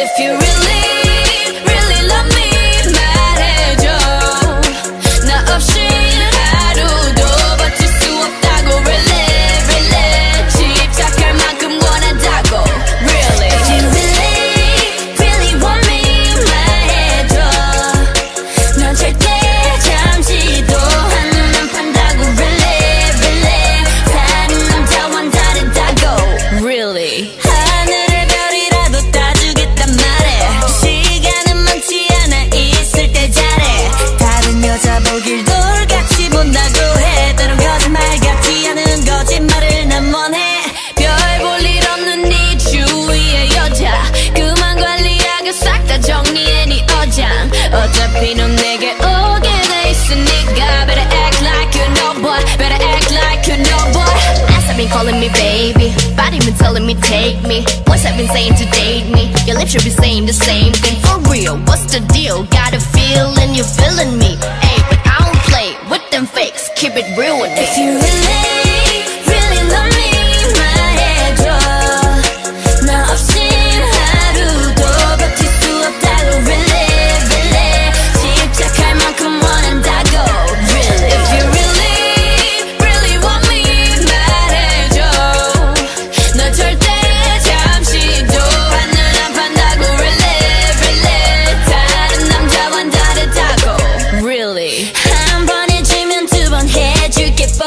If you really, really love me 다 정리해 네 어장 어차피 넌 내게 오게 돼 있으니까 Better act like you know boy Better act like you know boy Ass have been calling me baby. Body been telling me take me. Boys have been saying to date me. Your lips should be saying the same thing. For real, what's the deal? Got a feeling you're feeling me. Hey, but I don't play with them fakes. Keep it real with me. If you really,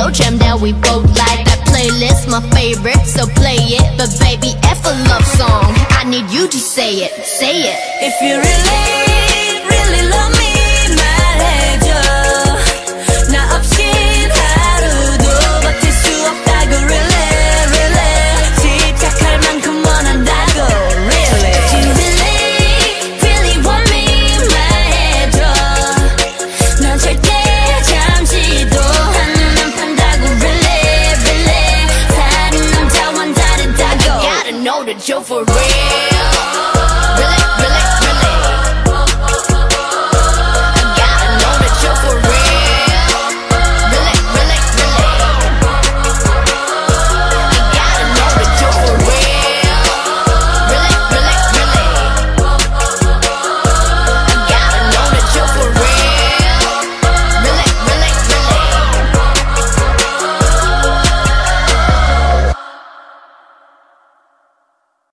And the slow jam that we both like. That playlist, my favorite, so play it. But baby, F a love song. I need you to say it, say it. If you really, really for real.